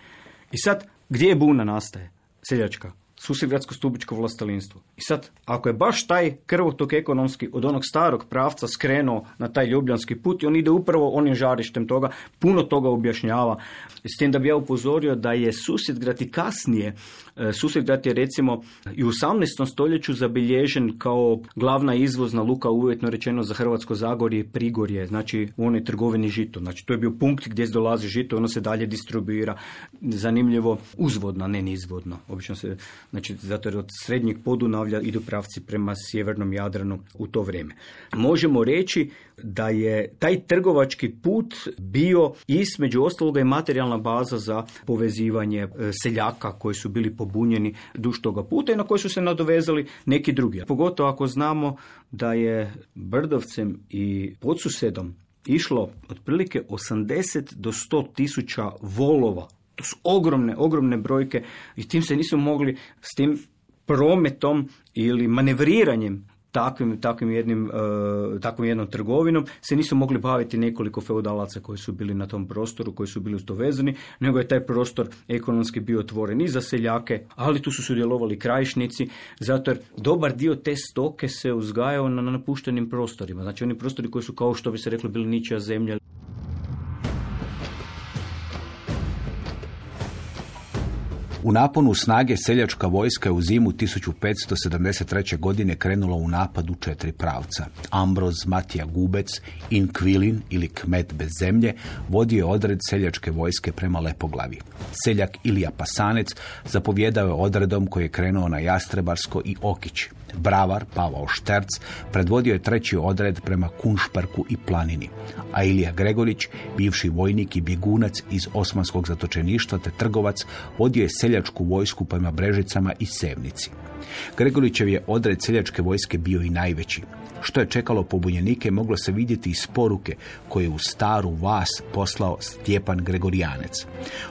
I sad, gdje je buna nastaje? Seljačka susjedgradsko stubičko vlastelinstvo. I sad, ako je baš taj krvotok ekonomski od onog starog pravca skrenuo na taj ljubljanski put on ide upravo onim žarištem toga, puno toga objašnjava. S tim da bi ja upozorio da je Susjedgrad i kasnije, e, Susjedgrad je recimo i u 18. stoljeću zabilježen kao glavna izvozna luka uvjetno rečeno za Hrvatsko Zagorje i Prigorje, znači u onoj trgovini žito. Znači to je bio punkt gdje se dolazi žito, ono se dalje distribuira. Zanimljivo, uzvodno, ne nizvodno. Obično se Znači, zato jer od srednjeg podunavlja idu pravci prema sjevernom Jadranu u to vrijeme. Možemo reći da je taj trgovački put bio između ostaloga i materijalna baza za povezivanje e, seljaka koji su bili pobunjeni duž toga puta i na koji su se nadovezali neki drugi. Pogotovo ako znamo da je Brdovcem i Podsusedom išlo otprilike 80 do 100 tisuća volova. To su ogromne, ogromne brojke i tim se nisu mogli s tim prometom ili manevriranjem takvim, takvim, jednim, uh, takvom jednom trgovinom se nisu mogli baviti nekoliko feudalaca koji su bili na tom prostoru, koji su bili uz to vezani, nego je taj prostor ekonomski bio otvoren i za seljake, ali tu su sudjelovali krajišnici, zato jer dobar dio te stoke se uzgajao na napuštenim prostorima. Znači oni prostori koji su, kao što bi se reklo, bili ničija zemlja. U naponu snage seljačka vojska je u zimu 1573. godine krenula u napad u četiri pravca. Ambroz Matija Gubec, Inkvilin ili Kmet bez zemlje, vodio je odred seljačke vojske prema Lepoglavi. Seljak Ilija Pasanec zapovjedao je odredom koji je krenuo na Jastrebarsko i Okić. Bravar, Pavao Šterc, predvodio je treći odred prema Kunšperku i Planini, a Ilija Gregorić, bivši vojnik i bjegunac iz osmanskog zatočeništva te trgovac, vodio je seljačku vojsku prema Brežicama i Sevnici. Gregorićev je odred seljačke vojske bio i najveći. Što je čekalo pobunjenike moglo se vidjeti iz poruke koje je u staru vas poslao Stjepan Gregorijanec.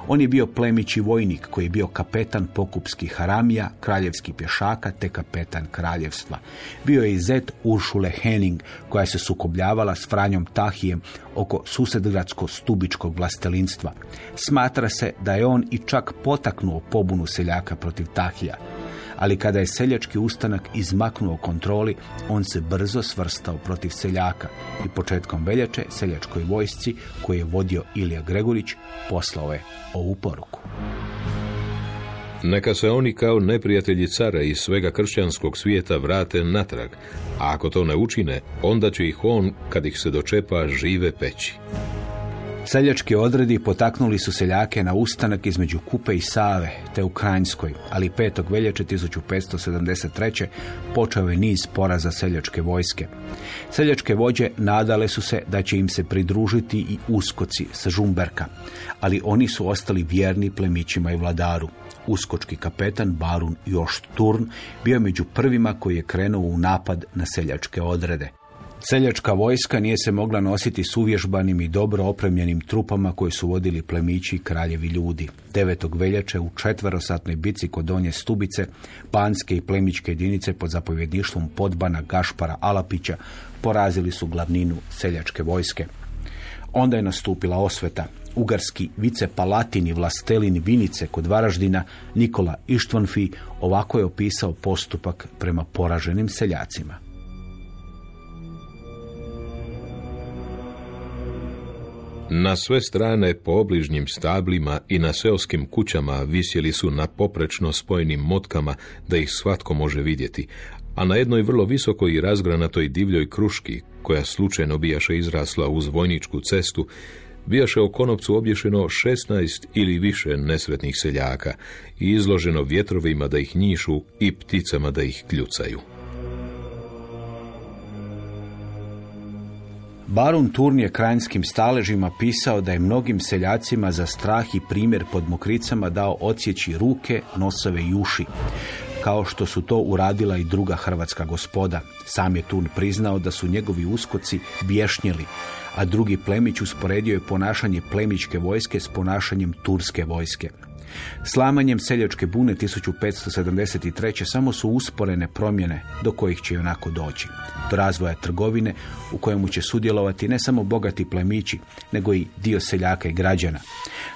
On je bio plemići vojnik koji je bio kapetan pokupskih haramija, kraljevski pješaka te kapetan kraljevstva. Bio je i zet Uršule Henning koja se sukobljavala s Franjom Tahijem oko susedgradsko-stubičkog vlastelinstva. Smatra se da je on i čak potaknuo pobunu seljaka protiv Tahija ali kada je seljački ustanak izmaknuo kontroli, on se brzo svrstao protiv seljaka i početkom veljače seljačkoj vojsci koju je vodio Ilija Gregorić poslao je ovu poruku. Neka se oni kao neprijatelji cara i svega kršćanskog svijeta vrate natrag, a ako to ne učine, onda će ih on, kad ih se dočepa, žive peći. Seljački odredi potaknuli su seljake na ustanak između Kupe i Save, te u Kranjskoj, ali 5. veljače 1573. počeo je niz poraza seljačke vojske. Seljačke vođe nadale su se da će im se pridružiti i uskoci sa Žumberka, ali oni su ostali vjerni plemićima i vladaru. Uskočki kapetan Barun Jošt Turn bio među prvima koji je krenuo u napad na seljačke odrede. Seljačka vojska nije se mogla nositi s uvježbanim i dobro opremljenim trupama koje su vodili plemići i kraljevi ljudi. 9. veljače u četverosatnoj bici kod Donje Stubice, panske i plemičke jedinice pod zapovjedništvom podbana Gašpara Alapića porazili su glavninu seljačke vojske. Onda je nastupila osveta. Ugarski vice Palatin i vlastelin Vinice kod Varaždina Nikola Ištvanfi ovako je opisao postupak prema poraženim seljacima. Na sve strane po obližnjim stablima i na seoskim kućama visjeli su na poprečno spojenim motkama da ih svatko može vidjeti, a na jednoj vrlo visokoj i razgranatoj divljoj kruški, koja slučajno bijaše izrasla uz vojničku cestu, bijaše o konopcu obješeno 16 ili više nesretnih seljaka i izloženo vjetrovima da ih njišu i pticama da ih kljucaju. Barun Turn je krajnskim staležima pisao da je mnogim seljacima za strah i primjer pod mokricama dao odsjeći ruke, nosove i uši, kao što su to uradila i druga hrvatska gospoda. Sam je Turn priznao da su njegovi uskoci bješnjeli, a drugi plemić usporedio je ponašanje plemičke vojske s ponašanjem turske vojske. Slamanjem seljačke bune 1573. samo su usporene promjene do kojih će onako doći. Do razvoja trgovine u kojemu će sudjelovati ne samo bogati plemići, nego i dio seljaka i građana.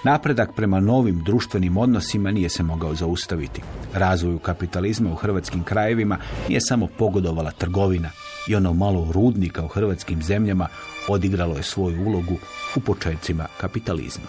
Napredak prema novim društvenim odnosima nije se mogao zaustaviti. Razvoju kapitalizma u hrvatskim krajevima nije samo pogodovala trgovina i ono malo rudnika u hrvatskim zemljama odigralo je svoju ulogu u početcima kapitalizma.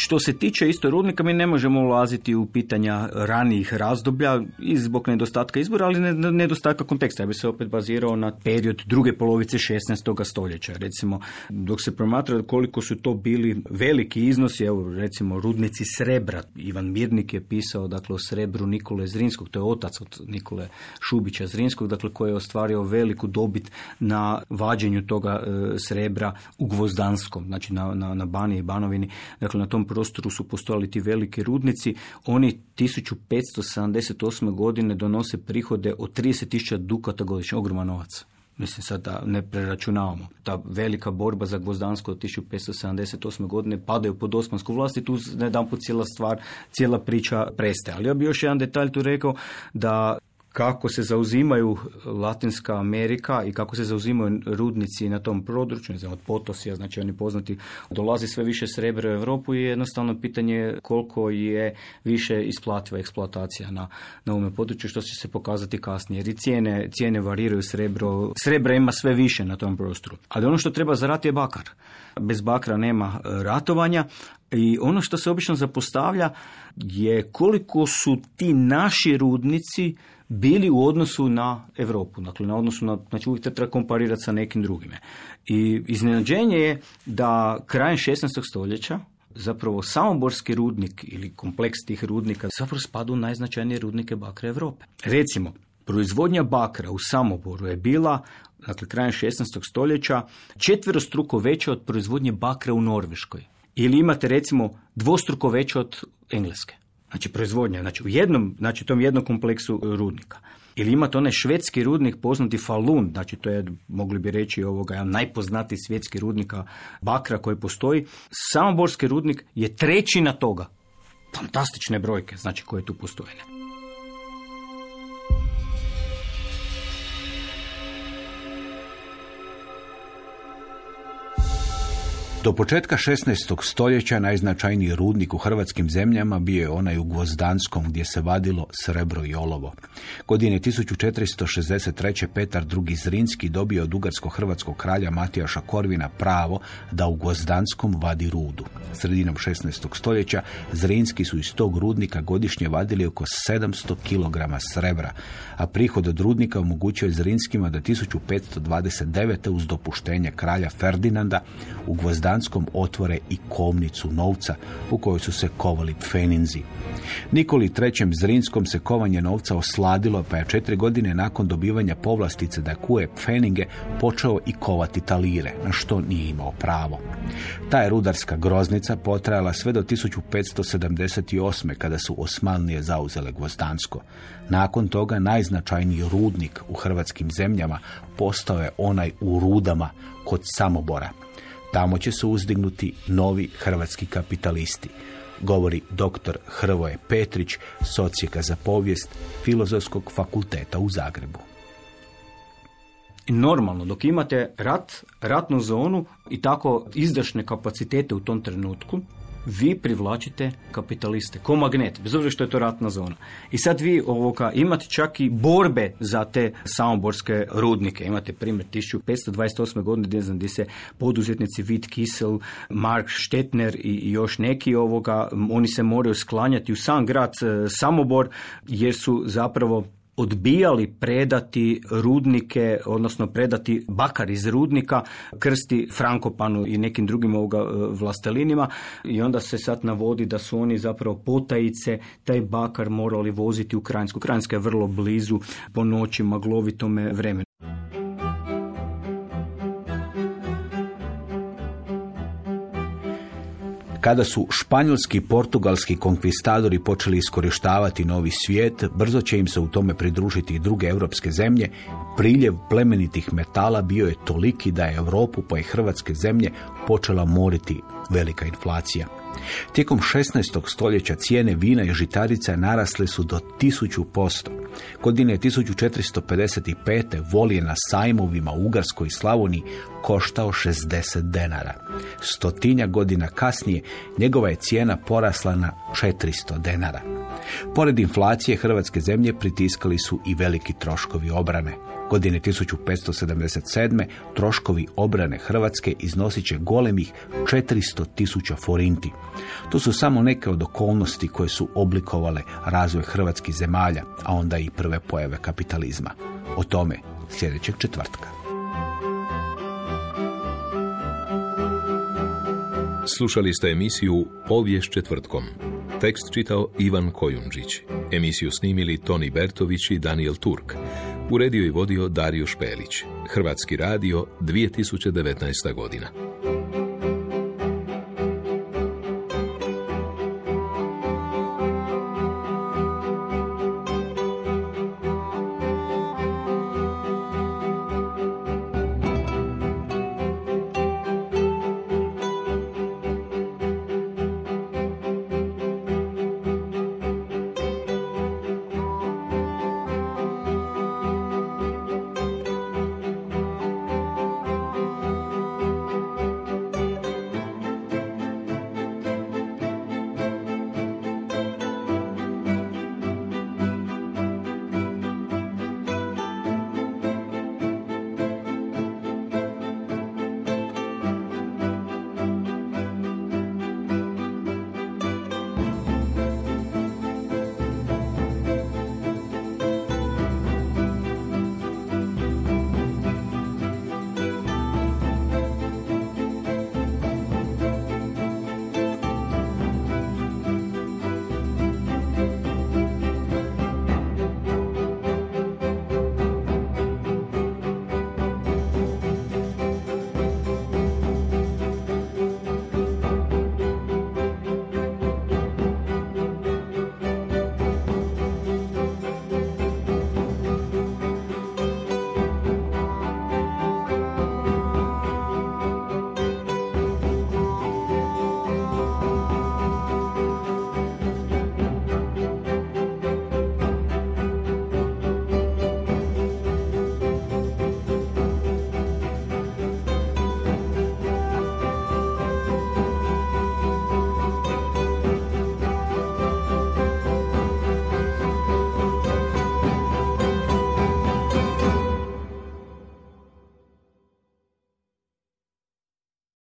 Što se tiče isto rudnika, mi ne možemo ulaziti u pitanja ranijih razdoblja i zbog nedostatka izbora, ali ne, nedostatka konteksta. Ja bi se opet bazirao na period druge polovice 16. stoljeća. Recimo, dok se promatra koliko su to bili veliki iznosi, evo recimo rudnici srebra. Ivan Mirnik je pisao dakle, o srebru Nikole Zrinskog, to je otac od Nikole Šubića Zrinskog, dakle koji je ostvario veliku dobit na vađenju toga e, srebra u Gvozdanskom, znači na, na, na Bani i Banovini. Dakle, na tom prostoru su postojali ti veliki rudnici. Oni 1578. godine donose prihode od 30.000 dukata godišnje, ogroman novac. Mislim sad da ne preračunavamo. Ta velika borba za Gvozdansko od 1578. godine padaju pod osmansku vlast i tu put cijela stvar, cijela priča prestaje. Ali ja bih još jedan detalj tu rekao da kako se zauzimaju Latinska Amerika i kako se zauzimaju rudnici na tom području, ne od Potosija, znači oni poznati, dolazi sve više srebra u Europu i jednostavno pitanje koliko je više isplativa eksploatacija na, na ovome području, što će se pokazati kasnije. Jer i cijene, cijene variraju srebro, srebra ima sve više na tom prostoru. Ali ono što treba zarati je bakar. Bez bakra nema e, ratovanja, i ono što se obično zapostavlja je koliko su ti naši rudnici bili u odnosu na Europu, dakle na odnosu na, znači uvijek treba komparirati sa nekim drugime. I iznenađenje je da krajem 16. stoljeća zapravo samoborski rudnik ili kompleks tih rudnika zapravo spadu najznačajnije rudnike bakra Europe. Recimo, proizvodnja bakra u Samoboru je bila dakle krajem 16. stoljeća četverostruko veća od proizvodnje bakra u Norveškoj. Ili imate recimo dvostruko veće od Engleske. Znači proizvodnja, znači u jednom, znači tom jednom kompleksu rudnika. Ili imate onaj švedski rudnik poznati Falun, znači to je, mogli bi reći, ovoga, najpoznatiji svjetski rudnika bakra koji postoji. Samoborski rudnik je trećina toga. Fantastične brojke, znači koje tu postoje. Do početka 16. stoljeća najznačajniji rudnik u hrvatskim zemljama bio je onaj u Gvozdanskom gdje se vadilo srebro i olovo. Godine 1463. Petar II. Zrinski dobio od ugarsko-hrvatskog kralja Matijaša Korvina pravo da u Gvozdanskom vadi rudu. Sredinom 16. stoljeća Zrinski su iz tog rudnika godišnje vadili oko 700 kg srebra, a prihod od rudnika omogućio je Zrinskima da 1529. uz dopuštenje kralja Ferdinanda u Gvozdanskom otvore i kovnicu novca u kojoj su se kovali pfeninzi. Nikoli III. Zrinskom se kovanje novca osladilo pa je četiri godine nakon dobivanja povlastice da kuje pfeninge počeo i kovati talire, na što nije imao pravo. Ta je rudarska groznica potrajala sve do 1578. kada su Osmanlije zauzele Gvozdansko. Nakon toga najznačajniji rudnik u hrvatskim zemljama postao je onaj u rudama kod Samobora. Tamo će se uzdignuti novi hrvatski kapitalisti, govori dr. Hrvoje Petrić, socijeka za povijest Filozofskog fakulteta u Zagrebu. Normalno, dok imate rat, ratnu zonu i tako izdašne kapacitete u tom trenutku, vi privlačite kapitaliste, ko magnet, bez obzira što je to ratna zona. I sad vi ovoga, imate čak i borbe za te samoborske rudnike. Imate primjer 1528. godine gdje, znam, gdje se poduzetnici Vit Kisel, Mark Štetner i još neki ovoga, oni se moraju sklanjati u sam grad e, Samobor jer su zapravo odbijali predati rudnike, odnosno predati bakar iz rudnika krsti Frankopanu i nekim drugim ovoga e, vlastelinima i onda se sad navodi da su oni zapravo potajice taj bakar morali voziti u Krajinsku. Krajinska je vrlo blizu po noći maglovitome vremenu. Kada su španjolski i portugalski konkvistadori počeli iskorištavati novi svijet, brzo će im se u tome pridružiti i druge europske zemlje, priljev plemenitih metala bio je toliki da je Europu pa i hrvatske zemlje počela moriti velika inflacija. Tijekom 16. stoljeća cijene vina i žitarica narasle su do 1000%. Godine 1455. volije na sajmovima u Ugarskoj Slavoniji koštao 60 denara. Stotinja godina kasnije njegova je cijena porasla na 400 denara. Pored inflacije hrvatske zemlje pritiskali su i veliki troškovi obrane. Godine 1577. troškovi obrane Hrvatske iznosit će golemih 400 tisuća forinti. To su samo neke od okolnosti koje su oblikovale razvoj hrvatskih zemalja, a onda i prve pojave kapitalizma. O tome sljedećeg četvrtka. Slušali ste emisiju Povijest četvrtkom. Tekst čitao Ivan Kojundžić. Emisiju snimili Toni Bertović i Daniel Turk. Uredio i vodio Dario Špelić. Hrvatski radio 2019. godina.